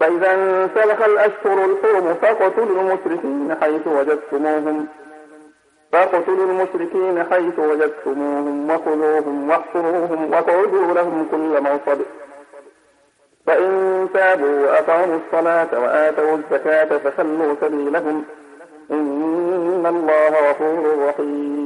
فإذا انسلخ الأشهر الحرم فاقتلوا المشركين حيث وجدتموهم. فاقتلوا المشركين حيث وجدتموهم وخذوهم واحصروهم واقعدوا لهم كل مرصد فإن تابوا وأقاموا الصلاة وآتوا الزكاة فخلوا سبيلهم. إن الله غفور رحيم.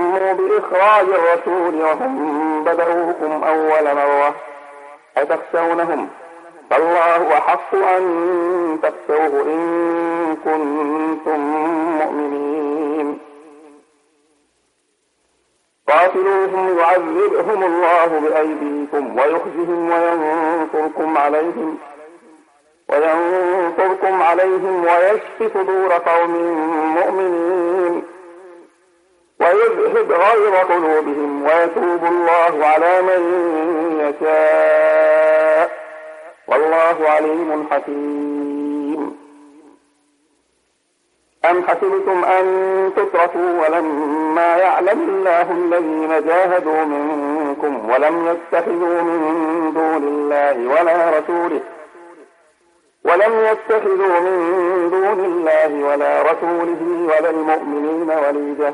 بإخراج الرسول وهم بدأوكم أول مرة. أتخشونهم؟ فالله أحق أن تخشوه إن كنتم مؤمنين. قاتلوهم يعذبهم الله بأيديكم ويخزهم وينصركم عليهم. وينصركم عليهم ويشف صدور قوم مؤمنين. ويذهب غير قلوبهم ويتوب الله على من يشاء. والله عليم حكيم. أم حسبتم أن تتركوا ولما يعلم الله الذين جاهدوا منكم ولم يتخذوا من دون الله ولا رسوله ولم يتخذوا من دون الله ولا رسوله ولا المؤمنين وليجة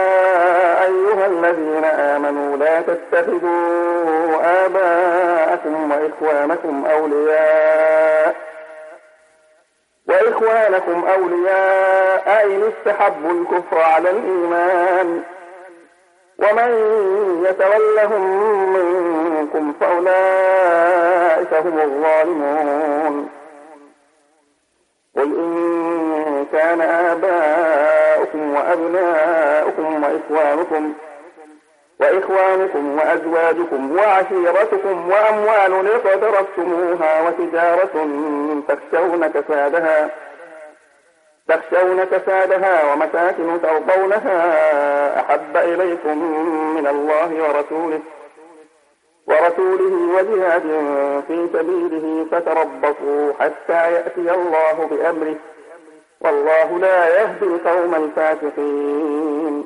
الذين آمنوا لا تتخذوا آباءكم وإخوانكم أولياء وإخوانكم أولياء إن استحبوا الكفر على الإيمان. ومن يتولهم منكم فأولئك هم الظالمون. قل إن كان آباؤكم وأبناؤكم وإخوانكم وإخوانكم وأزواجكم وعشيرتكم وأموال اقترفتموها وتجارة تخشون كسادها تخشون كسادها ومساكن ترضونها أحب إليكم من الله ورسوله ورسوله وجهاد في سبيله فتربصوا حتى يأتي الله بأمره والله لا يهدي القوم الفاسقين.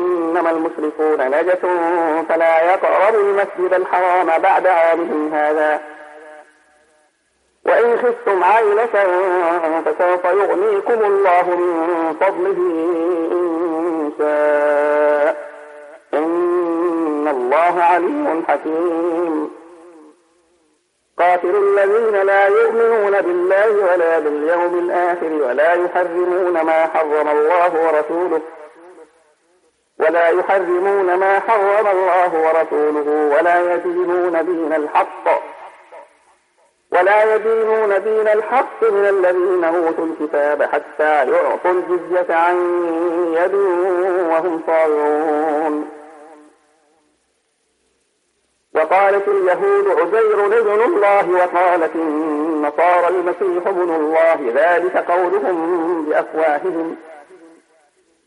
إنما المشركون نجس فلا يقربوا المسجد الحرام بعد عامهم هذا. وإن خفتم عيلة فسوف يغنيكم الله من فضله إن شاء. إن الله عليم حكيم. قاتل الذين لا يؤمنون بالله ولا باليوم الآخر ولا يحرمون ما حرم الله ورسوله ولا يحرمون ما حرم الله ورسوله ولا يدينون دين الحق. ولا يدينون دين الحق من الذين أوتوا الكتاب حتى يعطوا الجزية عن يد وهم صاغرون. وقالت اليهود عزير ابن الله وقالت النصارى المسيح ابن الله ذلك قولهم بأفواههم.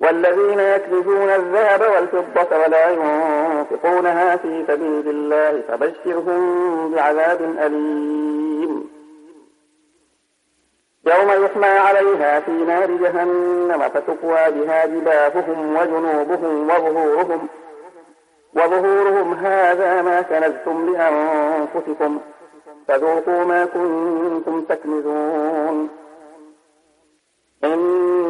والذين يكنزون الذهب والفضة ولا ينفقونها في سبيل الله فبشرهم بعذاب أليم. يوم يحمى عليها في نار جهنم فتقوى بها جباههم وجنوبهم وظهورهم وظهورهم هذا ما كنزتم لأنفسكم. فذوقوا ما كنتم تكنزون. إن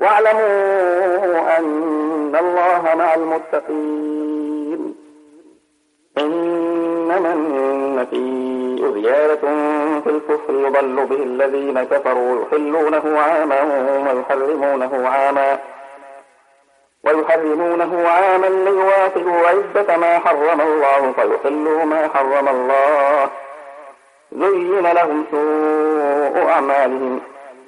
واعلموا أن الله مع المتقين. إنما النسيء زيادة في الكفر يضل به الذين كفروا يحلونه عاما ويحرمونه عاما ويحرمونه عاما ليواصلوا عدة ما حرم الله فيحلوا ما حرم الله. زين لهم سوء أعمالهم.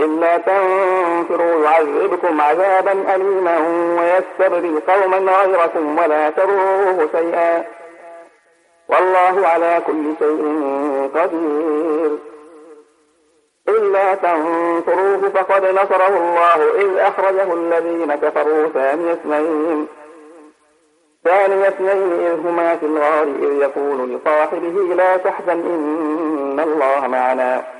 إلا تنفروا يعذبكم عذابا أليما ويستبدل قوما غيركم ولا تروه شيئا. والله على كل شيء قدير. إلا تنصروه فقد نصره الله إذ أخرجه الذين كفروا ثاني اثنين. ثاني اثنين إذ هما في الغار إذ يقول لصاحبه لا تحزن إن الله معنا.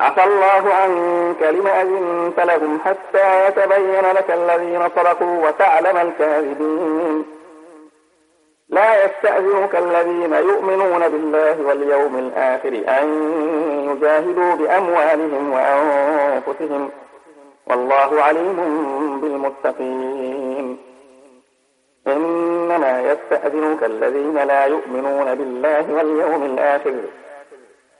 عفى الله عنك لم أذنت لهم حتى يتبين لك الذين صدقوا وتعلم الكاذبين. لا يستأذنك الذين يؤمنون بالله واليوم الآخر أن يجاهدوا بأموالهم وأنفسهم. والله عليم بالمتقين. إنما يستأذنك الذين لا يؤمنون بالله واليوم الآخر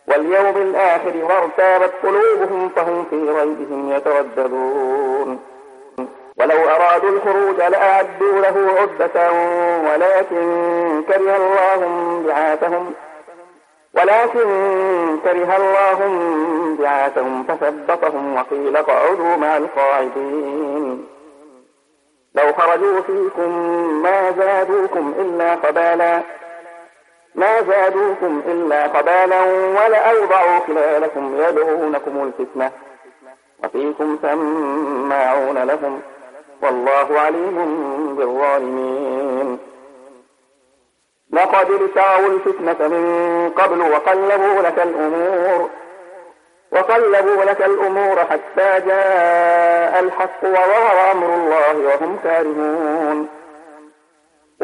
واليوم الآخر وارتابت قلوبهم فهم في ريبهم يترددون. ولو أرادوا الخروج لأعدوا له عدة ولكن كره الله بعاثهم ولكن كره الله بعاثهم فثبطهم وقيل اقعدوا مع القاعدين. لو خرجوا فيكم ما زادوكم إلا قبالا ما زادوكم إلا قبالا ولأوضعوا خلالكم يدعونكم الفتنة. وفيكم سماعون لهم والله عليم بالظالمين. لقد ابتغوا الفتنة من قبل وقلبوا لك الأمور. وقلبوا لك الأمور حتى جاء الحق وظهر أمر الله وهم كارهون.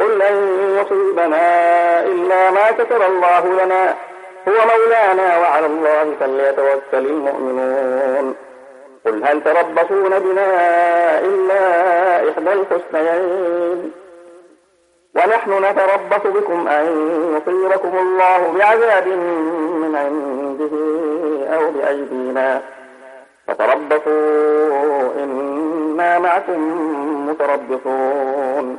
قل لن يصيبنا إلا ما كتب الله لنا. هو مولانا وعلى الله فليتوكل المؤمنون. قل هل تربصون بنا إلا إحدى الحسنيين؟ ونحن نتربص بكم أن يصيبكم الله بعذاب من عنده أو بأيدينا. فتربصوا إنا معكم متربصون.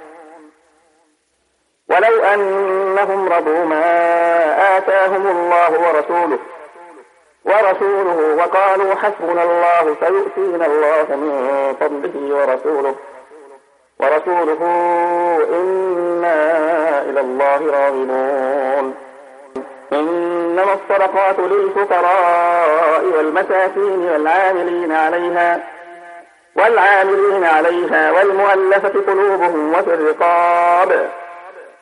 ولو أنهم رضوا ما آتاهم الله ورسوله ورسوله وقالوا حسبنا الله سيؤتينا الله من فضله ورسوله ورسوله إنا إلى الله راغبون. إنما الصدقات للفقراء والمساكين والعاملين عليها والعاملين عليها والمؤلفة قلوبهم وفي الرقاب.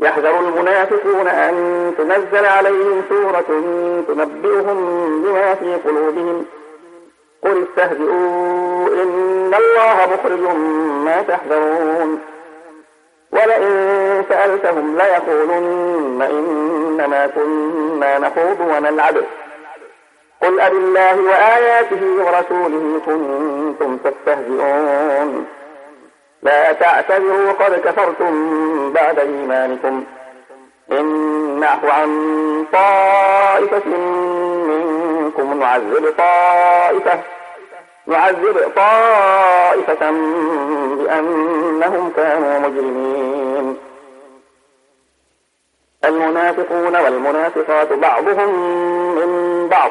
يحذر المنافقون أن تنزل عليهم سورة تنبئهم بما في قلوبهم. قل استهزئوا إن الله مخرج ما تحذرون. ولئن سألتهم ليقولن إنما كنا نخوض ونلعب. قل أب الله وآياته ورسوله كنتم تستهزئون. لا تعتذروا قد كفرتم بعد إيمانكم. إن نعف عن طائفة منكم نعذب طائفة نعذب طائفة بأنهم كانوا مجرمين. المنافقون والمنافقات بعضهم من بعض.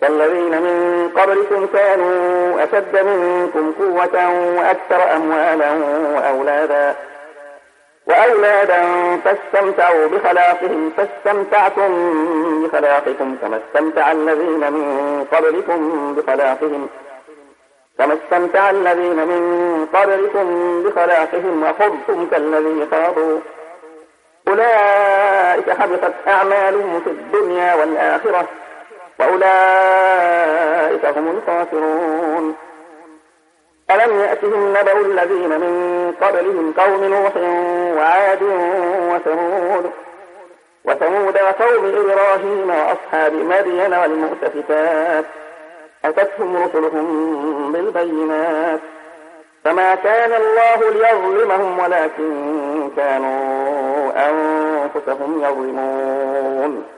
كالذين من قبلكم كانوا أشد منكم قوة وأكثر أموالا وأولادا وأولادا فاستمتعوا بخلاقهم فاستمتعتم بخلاقكم كما استمتع الذين من قبلكم بخلاقهم. كما استمتع الذين من قبلكم بخلاقهم وخضتم كالذي خاضوا. أولئك حبطت أعمالهم في الدنيا والآخرة. وأولئك هم الخاسرون. ألم يأتهم نبأ الذين من قبلهم قوم نوح وعاد وثمود وثمود وقوم إبراهيم وأصحاب مدين والمؤتفكات. أتتهم رسلهم بالبينات. فما كان الله ليظلمهم ولكن كانوا أنفسهم يظلمون.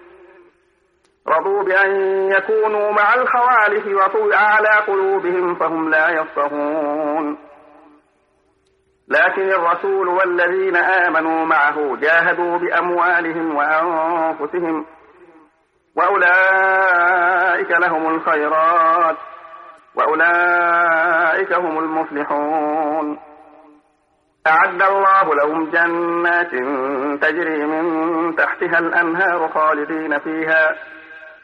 رضوا بأن يكونوا مع الخوالف وطوع على قلوبهم فهم لا يفقهون. لكن الرسول والذين آمنوا معه جاهدوا بأموالهم وأنفسهم وأولئك لهم الخيرات وأولئك هم المفلحون. أعد الله لهم جنات تجري من تحتها الأنهار خالدين فيها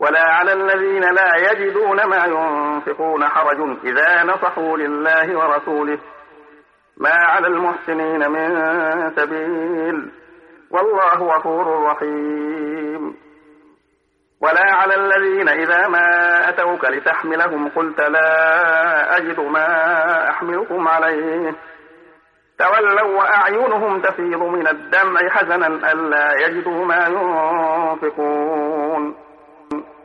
ولا على الذين لا يجدون ما ينفقون حرج إذا نصحوا لله ورسوله. ما على المحسنين من سبيل. والله غفور رحيم. ولا على الذين إذا ما أتوك لتحملهم قلت لا أجد ما أحملكم عليه. تولوا وأعينهم تفيض من الدمع حزنا ألا يجدوا ما ينفقون.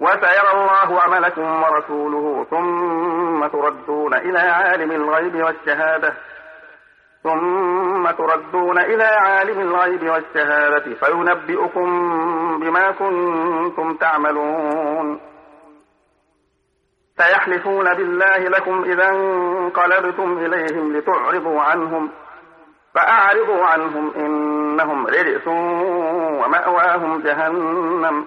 وسيرى الله عملكم ورسوله ثم تردون إلى عالم الغيب والشهادة. ثم تردون إلى عالم الغيب والشهادة فينبئكم بما كنتم تعملون. سيحلفون بالله لكم إذا انقلبتم إليهم لتعرضوا عنهم فأعرضوا عنهم إنهم رجس ومأواهم جهنم.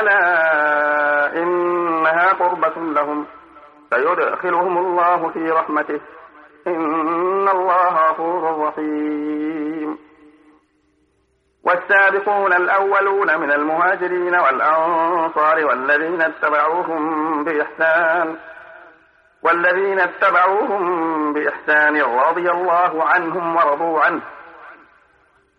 ألا إنها قربة لهم سيدخلهم الله في رحمته. إن الله غفور رحيم. والسابقون الأولون من المهاجرين والأنصار والذين اتبعوهم بإحسان والذين اتبعوهم بإحسان رضي الله عنهم ورضوا عنه.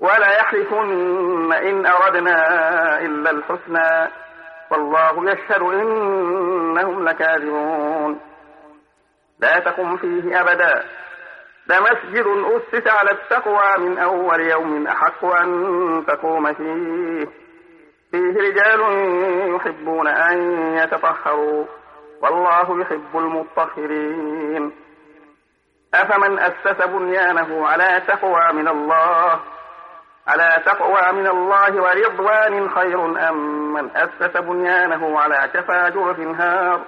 ولا يحلفن إن أردنا إلا الحسنى والله يشهد إنهم لكاذبون. لا تقم فيه أبدا. لمسجد أسس على التقوى من أول يوم أحق أن تقوم فيه. فيه رجال يحبون أن يتطهروا. والله يحب المطهرين. أفمن أسس بنيانه على تقوى من الله؟ على تقوى من الله ورضوان خير أم من أسس بنيانه على شفا جرف هار؟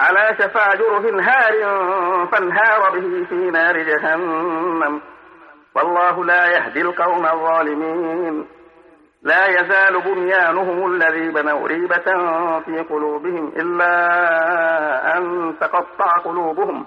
على شفا جرف هار فانهار به في نار جهنم. والله لا يهدي القوم الظالمين. لا يزال بنيانهم الذي بنوا ريبة في قلوبهم إلا أن تقطع قلوبهم.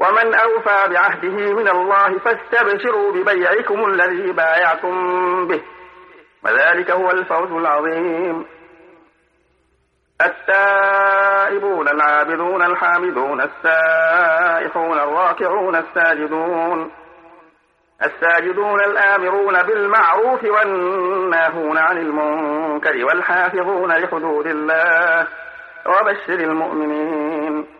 ومن أوفى بعهده من الله فاستبشروا ببيعكم الذي بايعتم به. وذلك هو الفوز العظيم. التائبون العابدون الحامدون السائحون الراكعون الساجدون. الساجدون الآمرون بالمعروف والناهون عن المنكر والحافظون لحدود الله. وبشر المؤمنين.